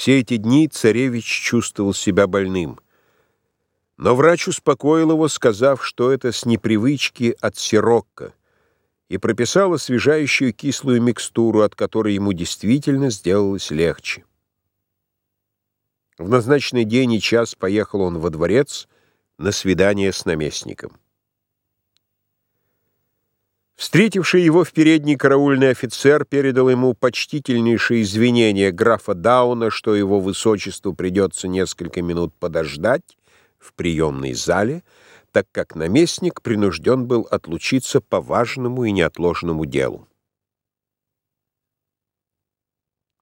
Все эти дни царевич чувствовал себя больным. Но врач успокоил его, сказав, что это с непривычки от сирокко, и прописал освежающую кислую микстуру, от которой ему действительно сделалось легче. В назначенный день и час поехал он во дворец на свидание с наместником. Встретивший его в передней караульный офицер передал ему почтительнейшие извинения графа Дауна, что его высочеству придется несколько минут подождать в приемной зале, так как наместник принужден был отлучиться по важному и неотложному делу.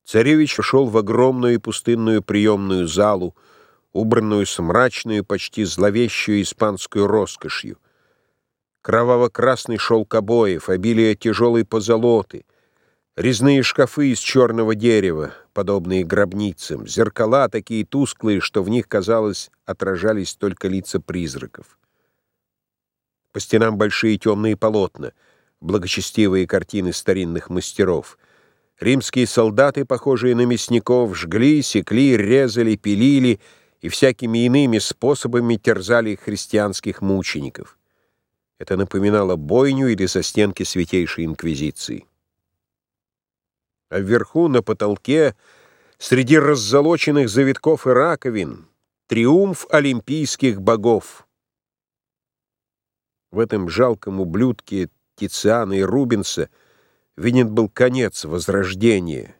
Царевич вошел в огромную и пустынную приемную залу, убранную с мрачной, почти зловещую испанскую роскошью кроваво-красный шелк обоев, обилие тяжелой позолоты, резные шкафы из черного дерева, подобные гробницам, зеркала такие тусклые, что в них, казалось, отражались только лица призраков. По стенам большие темные полотна, благочестивые картины старинных мастеров. Римские солдаты, похожие на мясников, жгли, секли, резали, пилили и всякими иными способами терзали христианских мучеников. Это напоминало бойню или застенки Святейшей Инквизиции. А вверху, на потолке, среди раззолоченных завитков и раковин, триумф олимпийских богов. В этом жалком ублюдке Тициана и Рубенса виден был конец возрождения.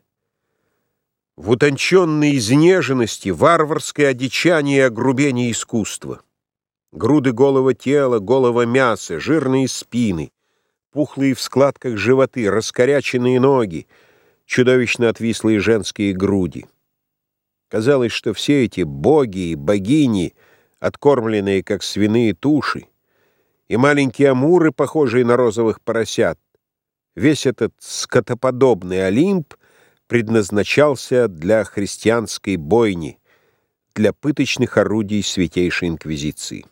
В утонченной изнеженности варварское одичание и огрубение искусства. Груды голого тела, голого мяса, жирные спины, пухлые в складках животы, раскоряченные ноги, чудовищно отвислые женские груди. Казалось, что все эти боги и богини, откормленные как свиные туши, и маленькие амуры, похожие на розовых поросят, весь этот скотоподобный Олимп предназначался для христианской бойни, для пыточных орудий Святейшей Инквизиции.